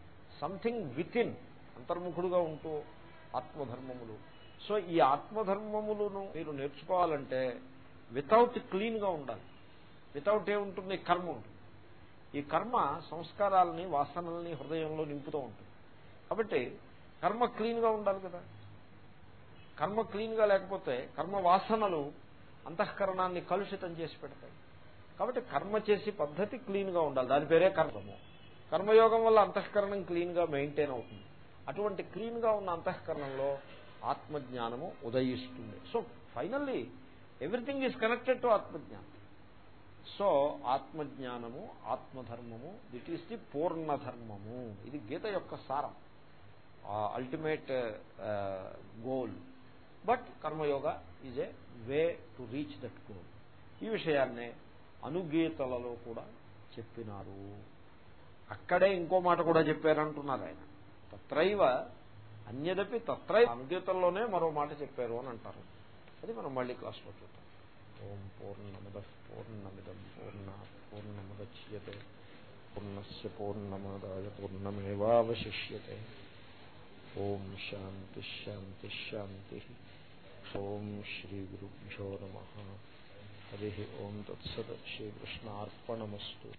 సంథింగ్ విత్ ఇన్ అంతర్ముఖుడుగా ఉంటూ ఆత్మధర్మములు. సో ఈ ఆత్మధర్మములను మీరు నేర్చుకోవాలంటే వితౌట్ క్లీన్గా ఉండాలి. వితౌట్ ఏముంటుంది? కర్మ ఉంటుంది. ఈ కర్మ సంస్కారాలని వాసనల్ని హృదయంలో నింపుతూ ఉంటుంది. కాబట్టి కర్మ క్లీన్గా ఉండాలి కదా. కర్మ క్లీన్గా లేకపోతే కర్మ వాసనలు అంతఃకరణాన్ని కలుషితం చేసి పెడతాయి. కాబట్టి కర్మ చేసి పద్ధతి క్లీన్గా ఉండాలి. దాని పేరే కర్మము. కర్మయోగం వల్ల అంతఃకరణం క్లీన్గా మెయింటైన్ అవుతుంది. అటువంటి క్లీన్గా ఉన్న అంతఃకరణంలో ఆత్మజ్ఞానము ఉదయిస్తుంది. So finally everything is connected to ఆత్మజ్ఞానం. సో ఆత్మజ్ఞానము ఆత్మధర్మము దిట్ ఈస్ ది పూర్ణధర్మము. ఇది గీత యొక్క సారం. Ultimate goal but karmayoga is a way to reach that goal. ఈ విషయాన్నే అనుగీతలలో కూడా చెప్పినారు. అక్కడే ఇంకో మాట కూడా చెప్పారంటున్నారు ఆయన. తత్రైవ అన్యదపి తత్రై అనుగీతంలోనే మరో మాట చెప్పారు అని అంటారు. అది మనం మళ్ళీ క్లాస్లో చూద్దాం. ఓం పూర్ణముద పూర్ణమిదం పూర్ణ పూర్ణముద్యతే పూర్ణస్ పూర్ణమాదాయ పూర్ణమేవాశిష్యే ఓం శాంతి. శాంతి శాంతి ఓం శ్రీ గురుభ్యో నమ హరి ఓం తత్సత్ శ్రీకృష్ణార్పణమస్తు